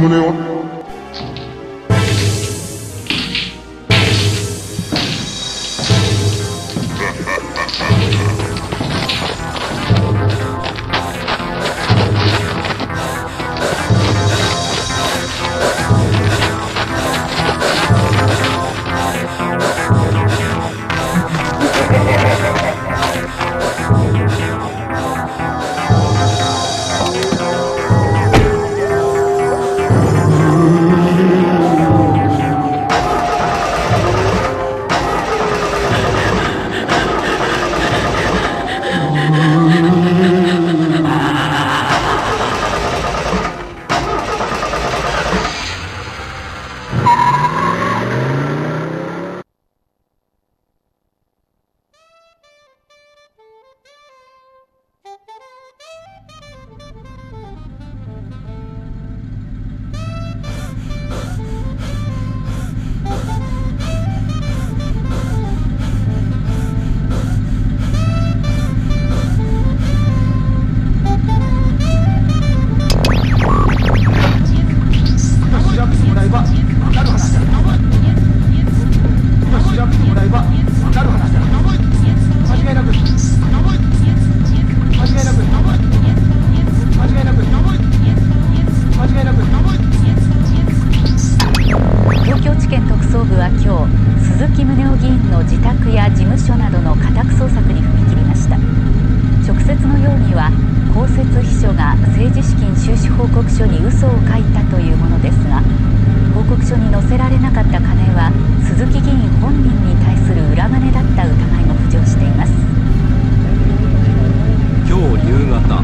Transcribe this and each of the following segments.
Nous n'avons 所に載せられなかった金は鈴木議員本人に対する裏金だった疑いも浮上しています。今日夕方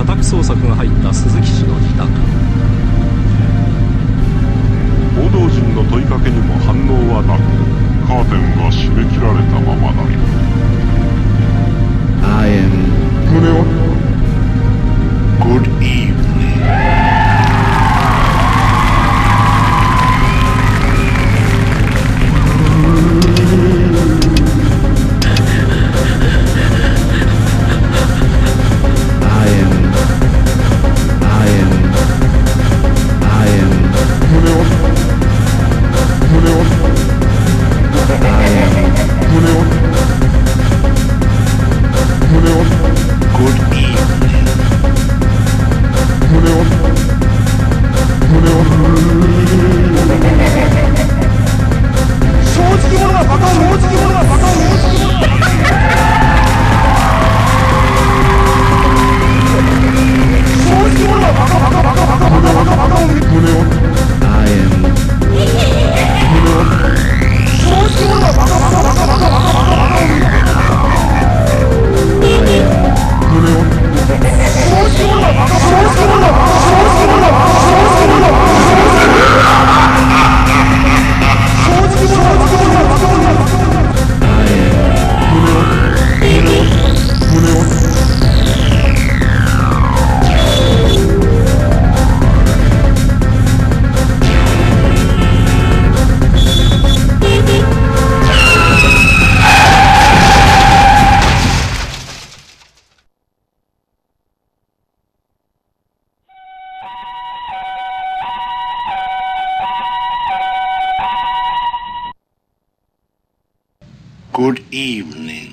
家宅捜索が入った鈴木氏の自宅。報道陣の問いかけにも反応はなく正直者がバカ正直者 Good evening.